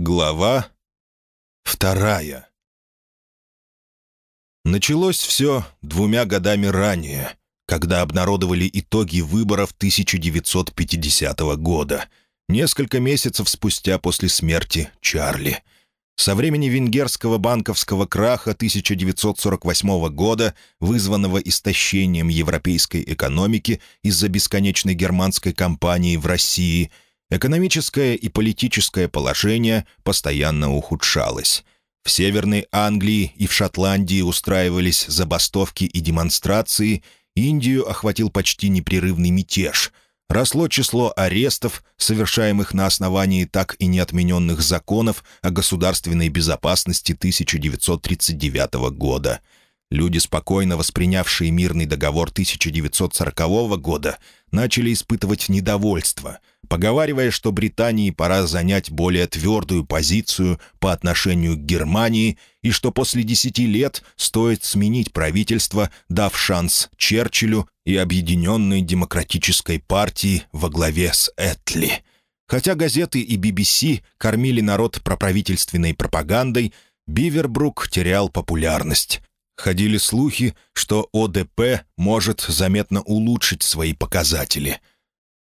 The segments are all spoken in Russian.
Глава вторая Началось все двумя годами ранее, когда обнародовали итоги выборов 1950 года, несколько месяцев спустя после смерти Чарли. Со времени венгерского банковского краха 1948 года, вызванного истощением европейской экономики из-за бесконечной германской кампании в России – Экономическое и политическое положение постоянно ухудшалось. В Северной Англии и в Шотландии устраивались забастовки и демонстрации, Индию охватил почти непрерывный мятеж. Росло число арестов, совершаемых на основании так и неотмененных законов о государственной безопасности 1939 года – Люди, спокойно воспринявшие мирный договор 1940 года, начали испытывать недовольство, поговаривая, что Британии пора занять более твердую позицию по отношению к Германии и что после десяти лет стоит сменить правительство, дав шанс Черчиллю и Объединенной Демократической партии во главе с Этли. Хотя газеты и BBC кормили народ проправительственной пропагандой, Бивербрук терял популярность. Ходили слухи, что ОДП может заметно улучшить свои показатели.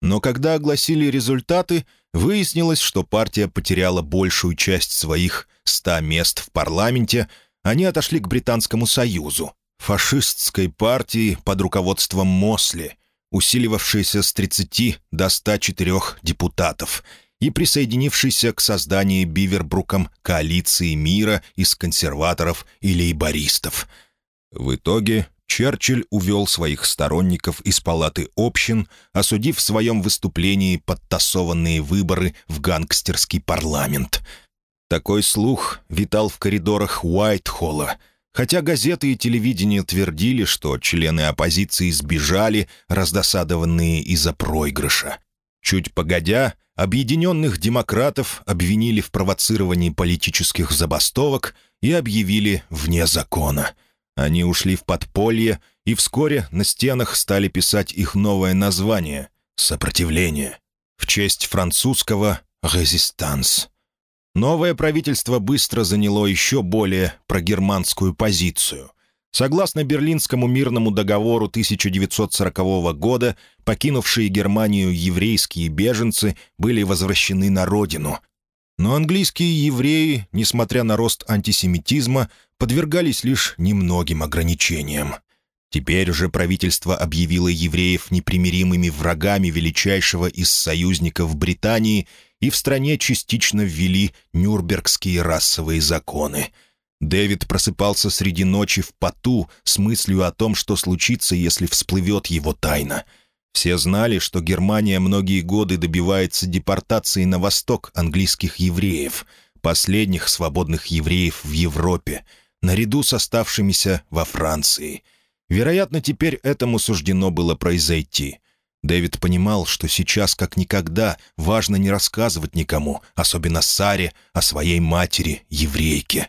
Но когда огласили результаты, выяснилось, что партия потеряла большую часть своих 100 мест в парламенте, они отошли к Британскому Союзу, фашистской партии под руководством Мосли, усиливавшейся с 30 до 104 депутатов и присоединившейся к созданию Бивербруком коалиции мира из консерваторов и лейбористов – в итоге Черчилль увел своих сторонников из палаты общин, осудив в своем выступлении подтасованные выборы в гангстерский парламент. Такой слух витал в коридорах Уайтхолла, хотя газеты и телевидение твердили, что члены оппозиции сбежали, раздосадованные из-за проигрыша. Чуть погодя, объединенных демократов обвинили в провоцировании политических забастовок и объявили вне закона — они ушли в подполье, и вскоре на стенах стали писать их новое название — «Сопротивление», в честь французского «Резистанс». Новое правительство быстро заняло еще более прогерманскую позицию. Согласно Берлинскому мирному договору 1940 года, покинувшие Германию еврейские беженцы были возвращены на родину. Но английские евреи, несмотря на рост антисемитизма, подвергались лишь немногим ограничениям. Теперь уже правительство объявило евреев непримиримыми врагами величайшего из союзников Британии и в стране частично ввели нюрнбергские расовые законы. Дэвид просыпался среди ночи в поту с мыслью о том, что случится, если всплывет его тайна. Все знали, что Германия многие годы добивается депортации на восток английских евреев, последних свободных евреев в Европе — наряду с оставшимися во Франции. Вероятно, теперь этому суждено было произойти. Дэвид понимал, что сейчас, как никогда, важно не рассказывать никому, особенно Саре, о своей матери, еврейке.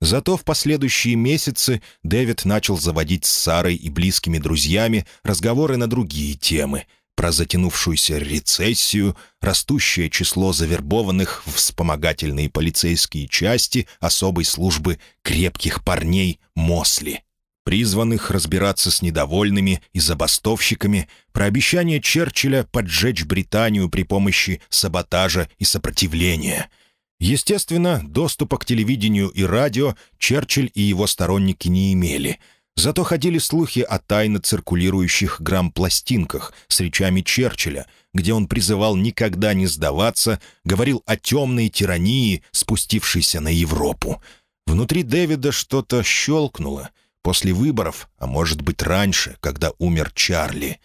Зато в последующие месяцы Дэвид начал заводить с Сарой и близкими друзьями разговоры на другие темы — про затянувшуюся рецессию, растущее число завербованных в вспомогательные полицейские части особой службы крепких парней Мосли, призванных разбираться с недовольными и забастовщиками, про обещание Черчилля поджечь Британию при помощи саботажа и сопротивления. Естественно, доступа к телевидению и радио Черчилль и его сторонники не имели — Зато ходили слухи о тайно циркулирующих грамм-пластинках с речами Черчилля, где он призывал никогда не сдаваться, говорил о темной тирании, спустившейся на Европу. Внутри Дэвида что-то щелкнуло. После выборов, а может быть раньше, когда умер Чарли.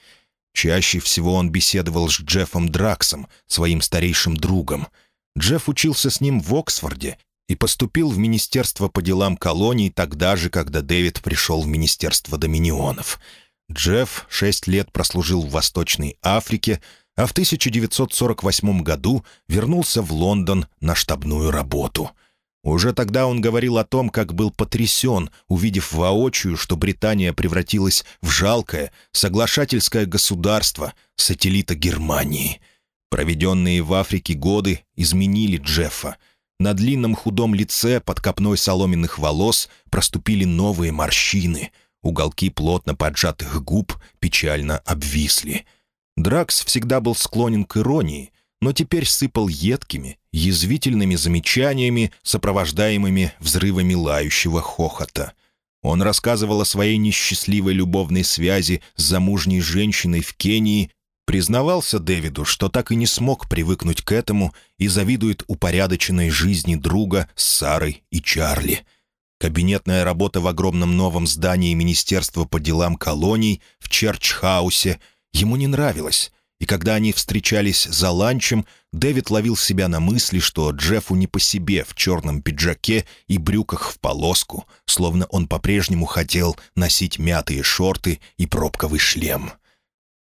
Чаще всего он беседовал с Джеффом Драксом, своим старейшим другом. Джефф учился с ним в Оксфорде и поступил в Министерство по делам колоний тогда же, когда Дэвид пришел в Министерство Доминионов. Джефф шесть лет прослужил в Восточной Африке, а в 1948 году вернулся в Лондон на штабную работу. Уже тогда он говорил о том, как был потрясен, увидев воочию, что Британия превратилась в жалкое, соглашательское государство, сателлита Германии. Проведенные в Африке годы изменили Джеффа — На длинном худом лице под копной соломенных волос проступили новые морщины. Уголки плотно поджатых губ печально обвисли. Дракс всегда был склонен к иронии, но теперь сыпал едкими, язвительными замечаниями, сопровождаемыми взрывами лающего хохота. Он рассказывал о своей несчастливой любовной связи с замужней женщиной в Кении Признавался Дэвиду, что так и не смог привыкнуть к этому и завидует упорядоченной жизни друга с Сарой и Чарли. Кабинетная работа в огромном новом здании Министерства по делам колоний в Черчхаусе ему не нравилась, и когда они встречались за ланчем, Дэвид ловил себя на мысли, что Джеффу не по себе в черном пиджаке и брюках в полоску, словно он по-прежнему хотел носить мятые шорты и пробковый шлем. —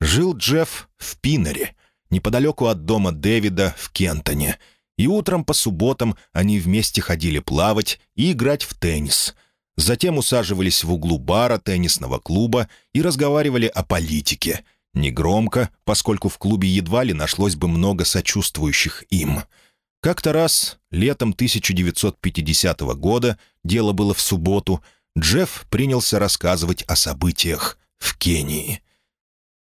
Жил Джефф в Пинере, неподалеку от дома Дэвида в Кентоне, и утром по субботам они вместе ходили плавать и играть в теннис. Затем усаживались в углу бара теннисного клуба и разговаривали о политике. Негромко, поскольку в клубе едва ли нашлось бы много сочувствующих им. Как-то раз, летом 1950 года, дело было в субботу, Джефф принялся рассказывать о событиях в Кении.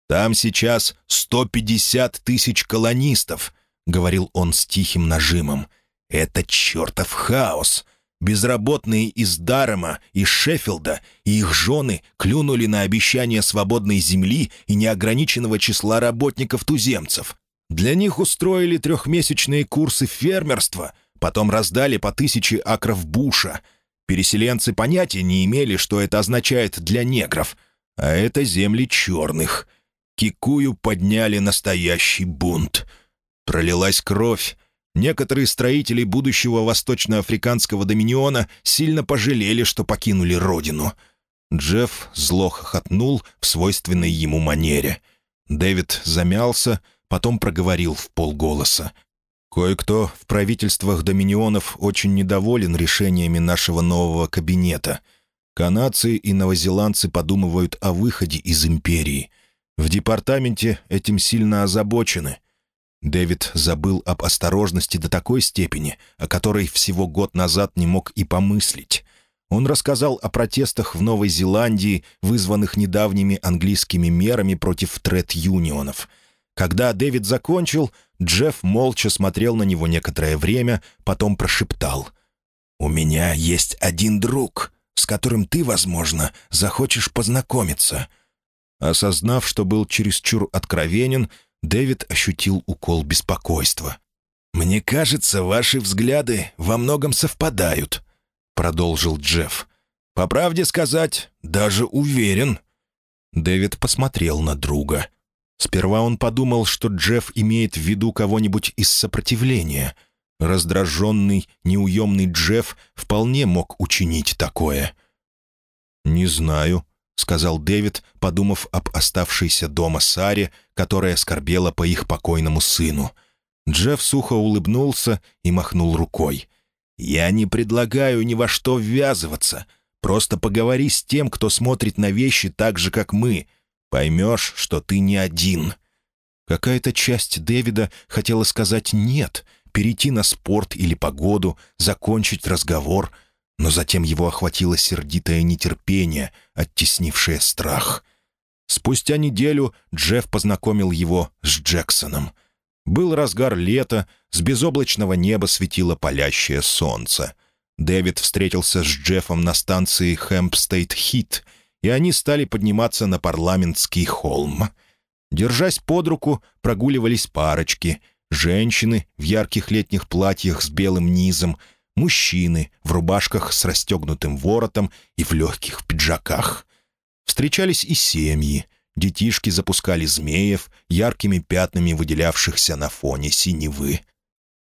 «Там сейчас 150 тысяч колонистов», — говорил он с тихим нажимом. «Это чертов хаос!» Безработные из Дарема и Шеффилда и их жены клюнули на обещание свободной земли и неограниченного числа работников-туземцев. Для них устроили трехмесячные курсы фермерства, потом раздали по тысяче акров буша. Переселенцы понятия не имели, что это означает для негров, а это земли черных — Кикую подняли настоящий бунт. Пролилась кровь. Некоторые строители будущего восточноафриканского доминиона сильно пожалели, что покинули родину. Джефф зло хохотнул в свойственной ему манере. Дэвид замялся, потом проговорил в полголоса. «Кое-кто в правительствах доминионов очень недоволен решениями нашего нового кабинета. Канадцы и новозеландцы подумывают о выходе из империи. В департаменте этим сильно озабочены. Дэвид забыл об осторожности до такой степени, о которой всего год назад не мог и помыслить. Он рассказал о протестах в Новой Зеландии, вызванных недавними английскими мерами против тред-юнионов. Когда Дэвид закончил, Джефф молча смотрел на него некоторое время, потом прошептал. «У меня есть один друг, с которым ты, возможно, захочешь познакомиться. Осознав, что был чересчур откровенен, Дэвид ощутил укол беспокойства. «Мне кажется, ваши взгляды во многом совпадают», — продолжил Джефф. «По правде сказать, даже уверен». Дэвид посмотрел на друга. Сперва он подумал, что Джефф имеет в виду кого-нибудь из сопротивления. Раздраженный, неуемный Джефф вполне мог учинить такое. «Не знаю», — сказал Дэвид, подумав об оставшейся дома Саре, которая скорбела по их покойному сыну. Джефф сухо улыбнулся и махнул рукой. «Я не предлагаю ни во что ввязываться. Просто поговори с тем, кто смотрит на вещи так же, как мы. Поймешь, что ты не один». Какая-то часть Дэвида хотела сказать «нет», перейти на спорт или погоду, закончить разговор — но затем его охватило сердитое нетерпение, оттеснившее страх. Спустя неделю Джефф познакомил его с Джексоном. Был разгар лета, с безоблачного неба светило палящее солнце. Дэвид встретился с Джеффом на станции Хэмпстед-Хит, и они стали подниматься на парламентский холм. Держась под руку, прогуливались парочки — женщины в ярких летних платьях с белым низом — мужчины в рубашках с расстегнутым воротом и в легких пиджаках. Встречались и семьи. Детишки запускали змеев, яркими пятнами выделявшихся на фоне синевы.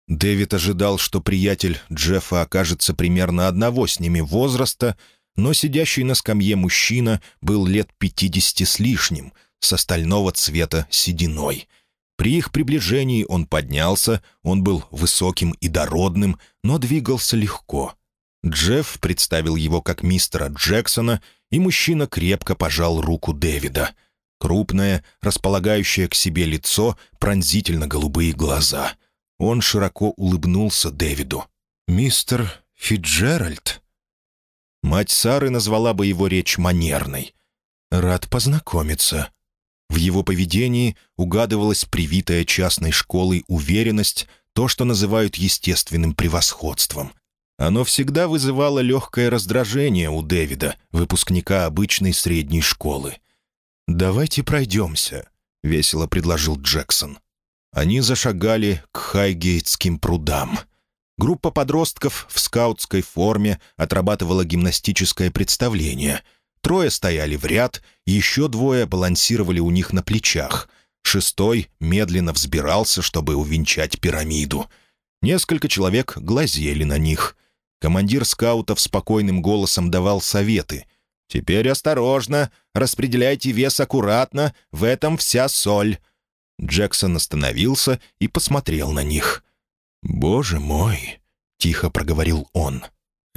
Дэвид ожидал, что приятель Джеффа окажется примерно одного с ними возраста, но сидящий на скамье мужчина был лет пятидесяти с лишним, с остального цвета сединой. При их приближении он поднялся, он был высоким и дородным, но двигался легко. Джефф представил его как мистера Джексона, и мужчина крепко пожал руку Дэвида. Крупное, располагающее к себе лицо, пронзительно голубые глаза. Он широко улыбнулся Дэвиду. «Мистер Фиджеральд?» Мать Сары назвала бы его речь манерной. «Рад познакомиться». В его поведении угадывалась привитая частной школой уверенность, то, что называют естественным превосходством. Оно всегда вызывало легкое раздражение у Дэвида, выпускника обычной средней школы. «Давайте пройдемся», — весело предложил Джексон. Они зашагали к Хайгейтским прудам. Группа подростков в скаутской форме отрабатывала гимнастическое представление. Трое стояли в ряд, еще двое балансировали у них на плечах. Шестой медленно взбирался, чтобы увенчать пирамиду. Несколько человек глазели на них. Командир скаутов спокойным голосом давал советы. «Теперь осторожно, распределяйте вес аккуратно, в этом вся соль». Джексон остановился и посмотрел на них. «Боже мой!» — тихо проговорил он.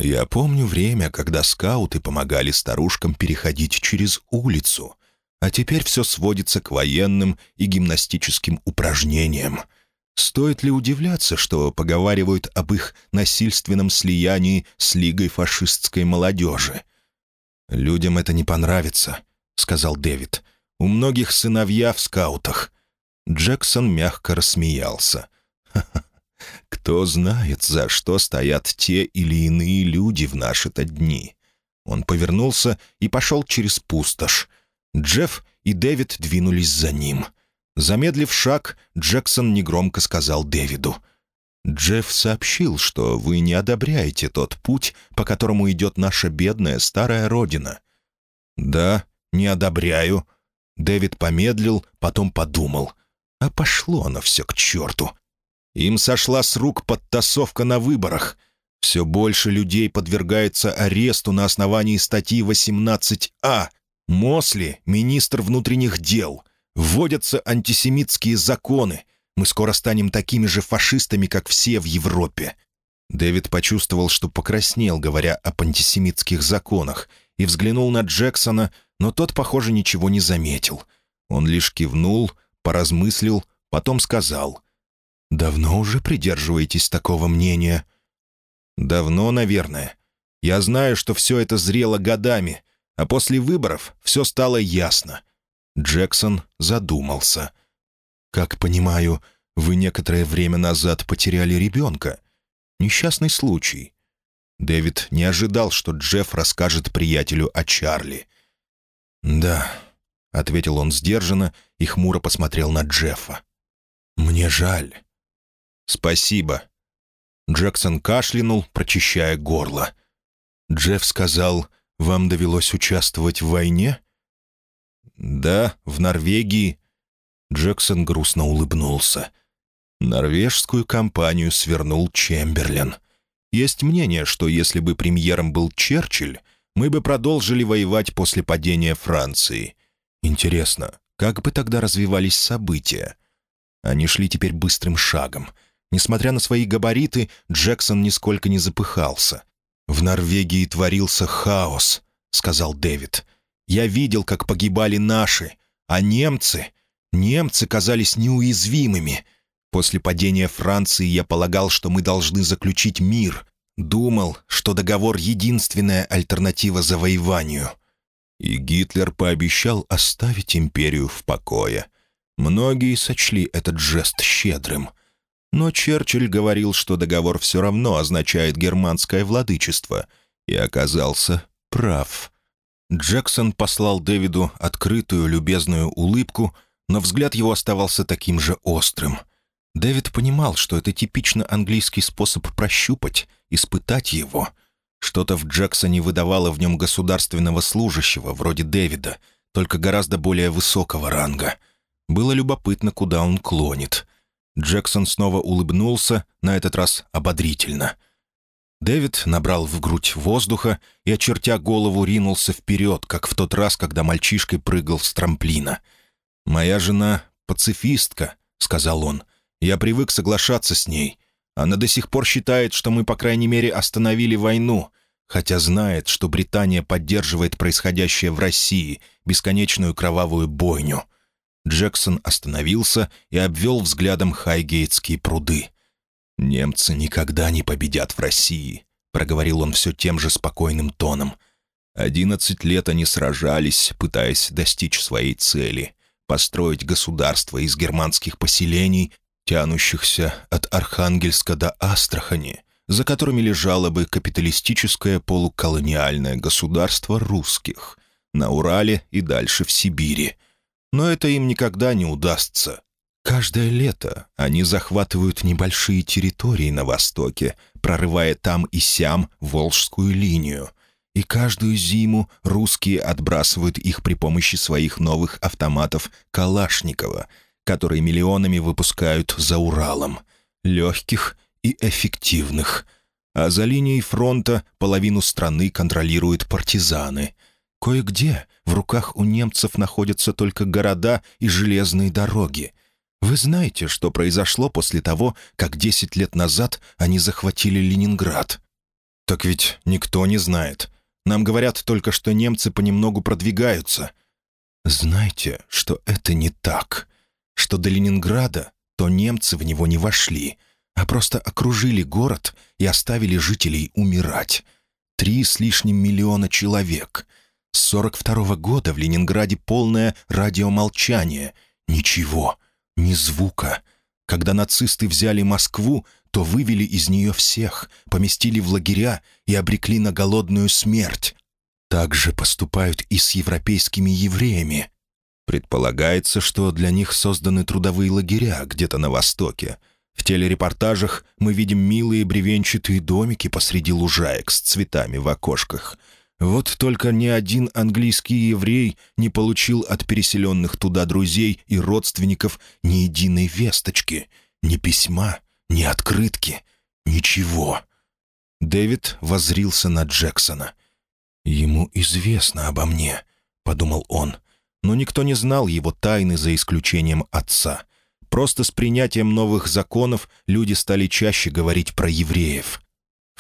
«Я помню время, когда скауты помогали старушкам переходить через улицу, а теперь все сводится к военным и гимнастическим упражнениям. Стоит ли удивляться, что поговаривают об их насильственном слиянии с Лигой фашистской молодежи?» «Людям это не понравится», — сказал Дэвид. «У многих сыновья в скаутах». Джексон мягко рассмеялся. «Ха -ха, кто знает, за что стоят те или иные люди в наши-то дни. Он повернулся и пошел через пустошь. Джефф и Дэвид двинулись за ним. Замедлив шаг, Джексон негромко сказал Дэвиду. «Джефф сообщил, что вы не одобряете тот путь, по которому идет наша бедная старая родина». «Да, не одобряю». Дэвид помедлил, потом подумал. «А пошло оно все к черту. Им сошла с рук подтасовка на выборах. Все больше людей подвергается аресту на основании статьи 18А. Мосли, министр внутренних дел. Вводятся антисемитские законы. Мы скоро станем такими же фашистами, как все в Европе». Дэвид почувствовал, что покраснел, говоря об антисемитских законах, и взглянул на Джексона, но тот, похоже, ничего не заметил. Он лишь кивнул, поразмыслил, потом сказал — «Давно уже придерживаетесь такого мнения?» «Давно, наверное. Я знаю, что все это зрело годами, а после выборов все стало ясно». Джексон задумался. «Как понимаю, вы некоторое время назад потеряли ребенка. Несчастный случай». Дэвид не ожидал, что Джефф расскажет приятелю о Чарли. «Да», — ответил он сдержанно и хмуро посмотрел на Джеффа. «Мне жаль». «Спасибо». Джексон кашлянул, прочищая горло. Джефф сказал, «Вам довелось участвовать в войне?» «Да, в Норвегии». Джексон грустно улыбнулся. Норвежскую компанию свернул Чемберлен. Есть мнение, что если бы премьером был Черчилль, мы бы продолжили воевать после падения Франции. Интересно, как бы тогда развивались события? Они шли теперь быстрым шагом — Несмотря на свои габариты, Джексон нисколько не запыхался. «В Норвегии творился хаос», — сказал Дэвид. «Я видел, как погибали наши, а немцы... Немцы казались неуязвимыми. После падения Франции я полагал, что мы должны заключить мир. Думал, что договор — единственная альтернатива завоеванию». И Гитлер пообещал оставить империю в покое. Многие сочли этот жест щедрым — но Черчилль говорил, что договор все равно означает германское владычество, и оказался прав. Джексон послал Дэвиду открытую любезную улыбку, но взгляд его оставался таким же острым. Дэвид понимал, что это типично английский способ прощупать, испытать его. Что-то в Джексоне выдавало в нем государственного служащего, вроде Дэвида, только гораздо более высокого ранга. Было любопытно, куда он клонит. Джексон снова улыбнулся, на этот раз ободрительно. Дэвид набрал в грудь воздуха и, очертя голову, ринулся вперед, как в тот раз, когда мальчишкой прыгал с трамплина. «Моя жена — пацифистка», — сказал он. «Я привык соглашаться с ней. Она до сих пор считает, что мы, по крайней мере, остановили войну, хотя знает, что Британия поддерживает происходящее в России, бесконечную кровавую бойню». Джексон остановился и обвел взглядом Хайгейтские пруды. «Немцы никогда не победят в России», — проговорил он все тем же спокойным тоном. «Одиннадцать лет они сражались, пытаясь достичь своей цели — построить государство из германских поселений, тянущихся от Архангельска до Астрахани, за которыми лежало бы капиталистическое полуколониальное государство русских, на Урале и дальше в Сибири. Но это им никогда не удастся. Каждое лето они захватывают небольшие территории на востоке, прорывая там и сям Волжскую линию. И каждую зиму русские отбрасывают их при помощи своих новых автоматов Калашникова, которые миллионами выпускают за Уралом. Легких и эффективных. А за линией фронта половину страны контролируют партизаны. Кое-где в руках у немцев находятся только города и железные дороги — вы знаете, что произошло после того, как десять лет назад они захватили Ленинград? Так ведь никто не знает. Нам говорят только, что немцы понемногу продвигаются. Знайте, что это не так. Что до Ленинграда, то немцы в него не вошли, а просто окружили город и оставили жителей умирать. Три с лишним миллиона человек. С 42 -го года в Ленинграде полное радиомолчание. Ничего. Ни звука. Когда нацисты взяли Москву, то вывели из нее всех, поместили в лагеря и обрекли на голодную смерть. Так же поступают и с европейскими евреями. Предполагается, что для них созданы трудовые лагеря где-то на Востоке. В телерепортажах мы видим милые бревенчатые домики посреди лужаек с цветами в окошках — вот только ни один английский еврей не получил от переселенных туда друзей и родственников ни единой весточки, ни письма, ни открытки, ничего. Дэвид возрился на Джексона. «Ему известно обо мне», — подумал он, но никто не знал его тайны за исключением отца. Просто с принятием новых законов люди стали чаще говорить про евреев.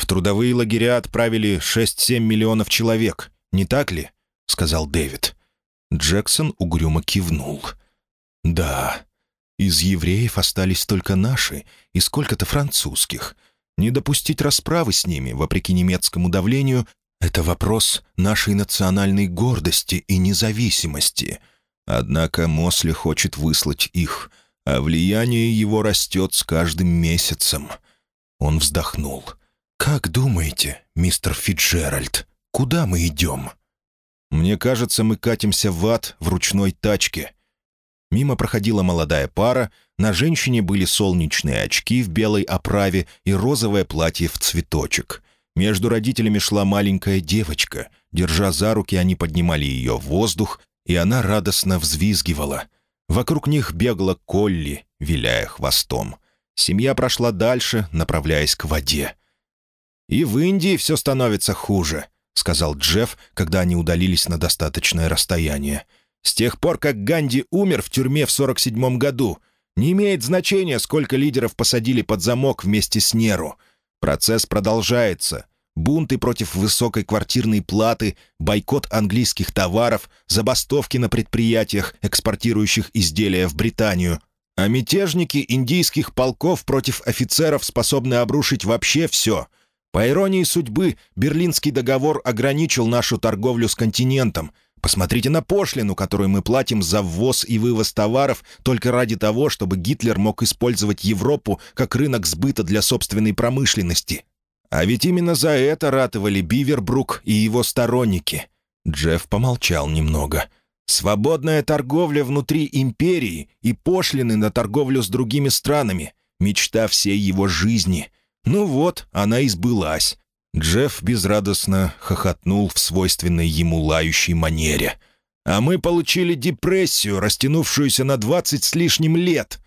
В трудовые лагеря отправили 6-7 миллионов человек, не так ли?» — сказал Дэвид. Джексон угрюмо кивнул. «Да, из евреев остались только наши и сколько-то французских. Не допустить расправы с ними, вопреки немецкому давлению, это вопрос нашей национальной гордости и независимости. Однако Мосли хочет выслать их, а влияние его растет с каждым месяцем». Он вздохнул. «Как думаете, мистер Фитджеральд, куда мы идем?» «Мне кажется, мы катимся в ад в ручной тачке». Мимо проходила молодая пара, на женщине были солнечные очки в белой оправе и розовое платье в цветочек. Между родителями шла маленькая девочка. Держа за руки, они поднимали ее в воздух, и она радостно взвизгивала. Вокруг них бегала Колли, виляя хвостом. Семья прошла дальше, направляясь к воде. «И в Индии все становится хуже», — сказал Джефф, когда они удалились на достаточное расстояние. «С тех пор, как Ганди умер в тюрьме в 47 году, не имеет значения, сколько лидеров посадили под замок вместе с Неру. Процесс продолжается. Бунты против высокой квартирной платы, бойкот английских товаров, забастовки на предприятиях, экспортирующих изделия в Британию. А мятежники индийских полков против офицеров способны обрушить вообще все — по иронии судьбы, Берлинский договор ограничил нашу торговлю с континентом. Посмотрите на пошлину, которую мы платим за ввоз и вывоз товаров только ради того, чтобы Гитлер мог использовать Европу как рынок сбыта для собственной промышленности. А ведь именно за это ратовали Бивербрук и его сторонники. Джефф помолчал немного. «Свободная торговля внутри империи и пошлины на торговлю с другими странами — мечта всей его жизни — ну вот, она и сбылась. Джефф безрадостно хохотнул в свойственной ему лающей манере. «А мы получили депрессию, растянувшуюся на двадцать с лишним лет».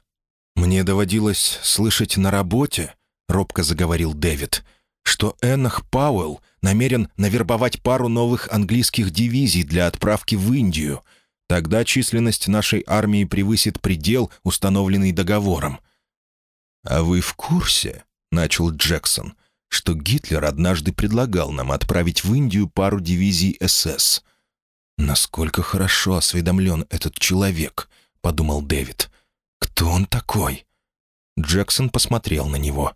«Мне доводилось слышать на работе», — робко заговорил Дэвид, «что Эннах Пауэлл намерен навербовать пару новых английских дивизий для отправки в Индию. Тогда численность нашей армии превысит предел, установленный договором». «А вы в курсе?» Начал Джексон, что Гитлер однажды предлагал нам отправить в Индию пару дивизий СС. «Насколько хорошо осведомлен этот человек», — подумал Дэвид. «Кто он такой?» Джексон посмотрел на него.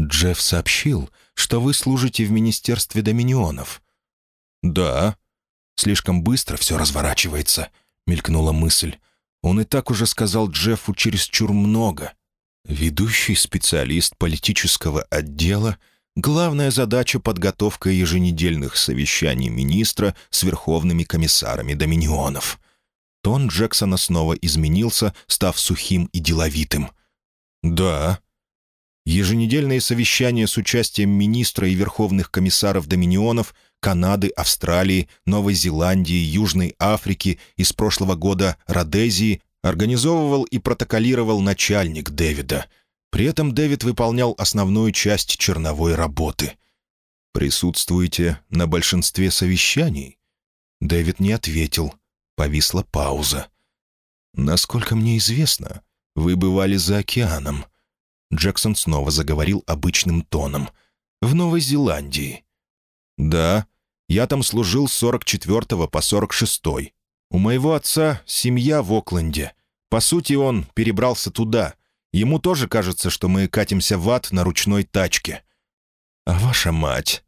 Джефф сообщил, что вы служите в Министерстве Доминионов». «Да». «Слишком быстро все разворачивается», — мелькнула мысль. «Он и так уже сказал Джеффу чересчур много». Ведущий специалист политического отдела Главная задача — подготовка еженедельных совещаний министра с верховными комиссарами доминионов. Тон Джексона снова изменился, став сухим и деловитым. «Да». Еженедельные совещания с участием министра и верховных комиссаров доминионов Канады, Австралии, Новой Зеландии, Южной Африки и с прошлого года Родезии организовывал и протоколировал начальник Дэвида — при этом Дэвид выполнял основную часть черновой работы. «Присутствуете на большинстве совещаний?» Дэвид не ответил. Повисла пауза. «Насколько мне известно, вы бывали за океаном». Джексон снова заговорил обычным тоном. «В Новой Зеландии». «Да, я там служил с 44 по 46 -й. У моего отца семья в Окленде. По сути, он перебрался туда, Ему тоже кажется, что мы катимся в ад на ручной тачке. А ваша мать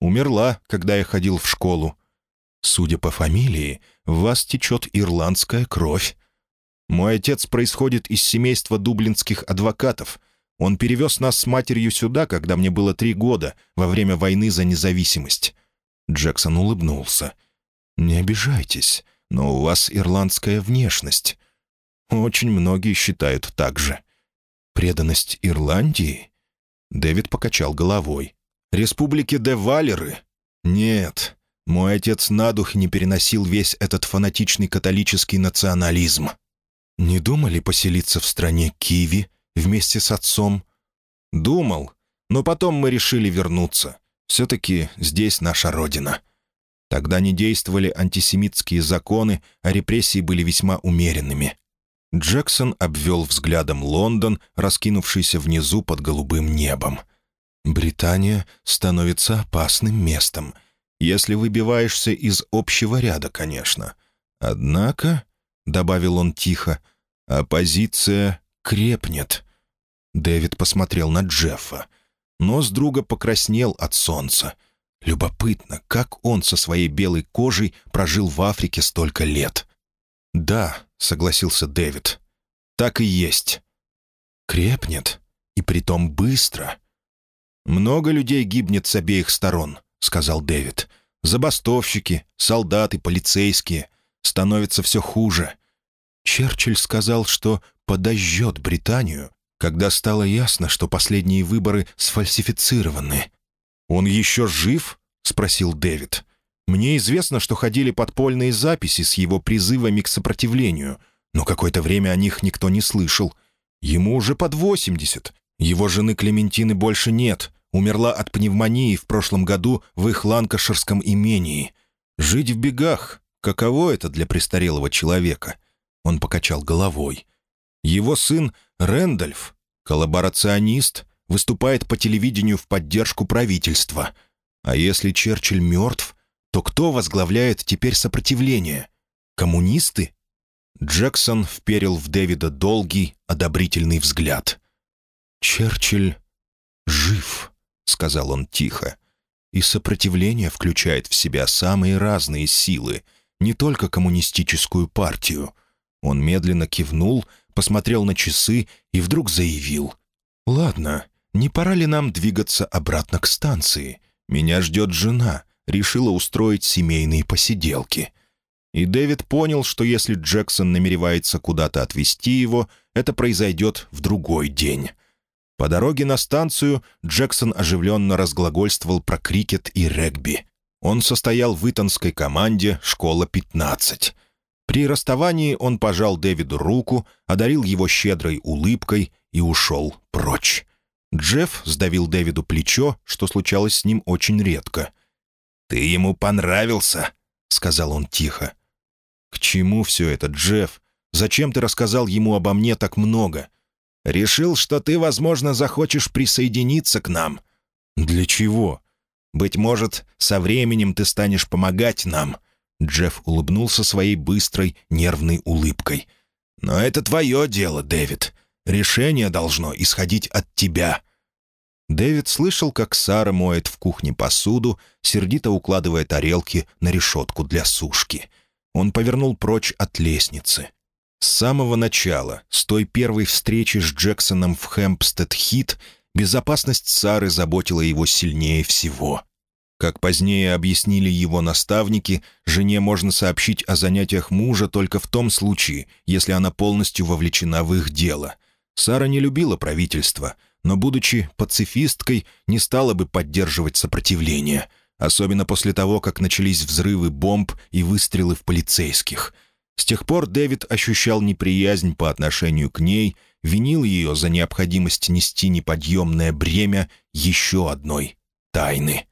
умерла, когда я ходил в школу. Судя по фамилии, в вас течет ирландская кровь. Мой отец происходит из семейства дублинских адвокатов. Он перевез нас с матерью сюда, когда мне было три года, во время войны за независимость». Джексон улыбнулся. «Не обижайтесь, но у вас ирландская внешность. Очень многие считают так же». Преданность Ирландии? Дэвид покачал головой. Республики де Валеры? Нет. Мой отец на дух не переносил весь этот фанатичный католический национализм. Не думали поселиться в стране Киви вместе с отцом? Думал, но потом мы решили вернуться. Все-таки здесь наша родина. Тогда не действовали антисемитские законы, а репрессии были весьма умеренными. Джексон обвел взглядом Лондон, раскинувшийся внизу под голубым небом. «Британия становится опасным местом, если выбиваешься из общего ряда, конечно. Однако, — добавил он тихо, — оппозиция крепнет». Дэвид посмотрел на Джеффа. Нос друга покраснел от солнца. Любопытно, как он со своей белой кожей прожил в Африке столько лет. «Да», — согласился Дэвид. «Так и есть. Крепнет, и притом быстро». «Много людей гибнет с обеих сторон», — сказал Дэвид. «Забастовщики, солдаты, полицейские. Становится все хуже». Черчилль сказал, что подожжет Британию, когда стало ясно, что последние выборы сфальсифицированы. «Он еще жив?» — спросил Дэвид. Мне известно, что ходили подпольные записи с его призывами к сопротивлению, но какое-то время о них никто не слышал. Ему уже под 80. Его жены Клементины больше нет. Умерла от пневмонии в прошлом году в их ланкаширском имении. Жить в бегах — каково это для престарелого человека? Он покачал головой. Его сын Рэндольф, коллаборационист, выступает по телевидению в поддержку правительства. А если Черчилль мертв, то кто возглавляет теперь сопротивление? Коммунисты? Джексон вперил в Дэвида долгий, одобрительный взгляд. «Черчилль жив», — сказал он тихо, «и сопротивление включает в себя самые разные силы, не только коммунистическую партию». Он медленно кивнул, посмотрел на часы и вдруг заявил. «Ладно, не пора ли нам двигаться обратно к станции? Меня ждет жена решила устроить семейные посиделки. И Дэвид понял, что если Джексон намеревается куда-то отвезти его, это произойдет в другой день. По дороге на станцию Джексон оживленно разглагольствовал про крикет и регби. Он состоял в итонской команде «Школа-15». При расставании он пожал Дэвиду руку, одарил его щедрой улыбкой и ушел прочь. Джефф сдавил Дэвиду плечо, что случалось с ним очень редко. «Ты ему понравился», — сказал он тихо. «К чему все это, Джефф? Зачем ты рассказал ему обо мне так много? Решил, что ты, возможно, захочешь присоединиться к нам». «Для чего?» «Быть может, со временем ты станешь помогать нам». Джефф улыбнулся своей быстрой, нервной улыбкой. «Но это твое дело, Дэвид. Решение должно исходить от тебя». Дэвид слышал, как Сара моет в кухне посуду, сердито укладывая тарелки на решетку для сушки. Он повернул прочь от лестницы. С самого начала, с той первой встречи с Джексоном в Хэмпстед-Хит, безопасность Сары заботила его сильнее всего. Как позднее объяснили его наставники, жене можно сообщить о занятиях мужа только в том случае, если она полностью вовлечена в их дело. Сара не любила правительство — но, будучи пацифисткой, не стала бы поддерживать сопротивление, особенно после того, как начались взрывы бомб и выстрелы в полицейских. С тех пор Дэвид ощущал неприязнь по отношению к ней, винил ее за необходимость нести неподъемное бремя еще одной тайны.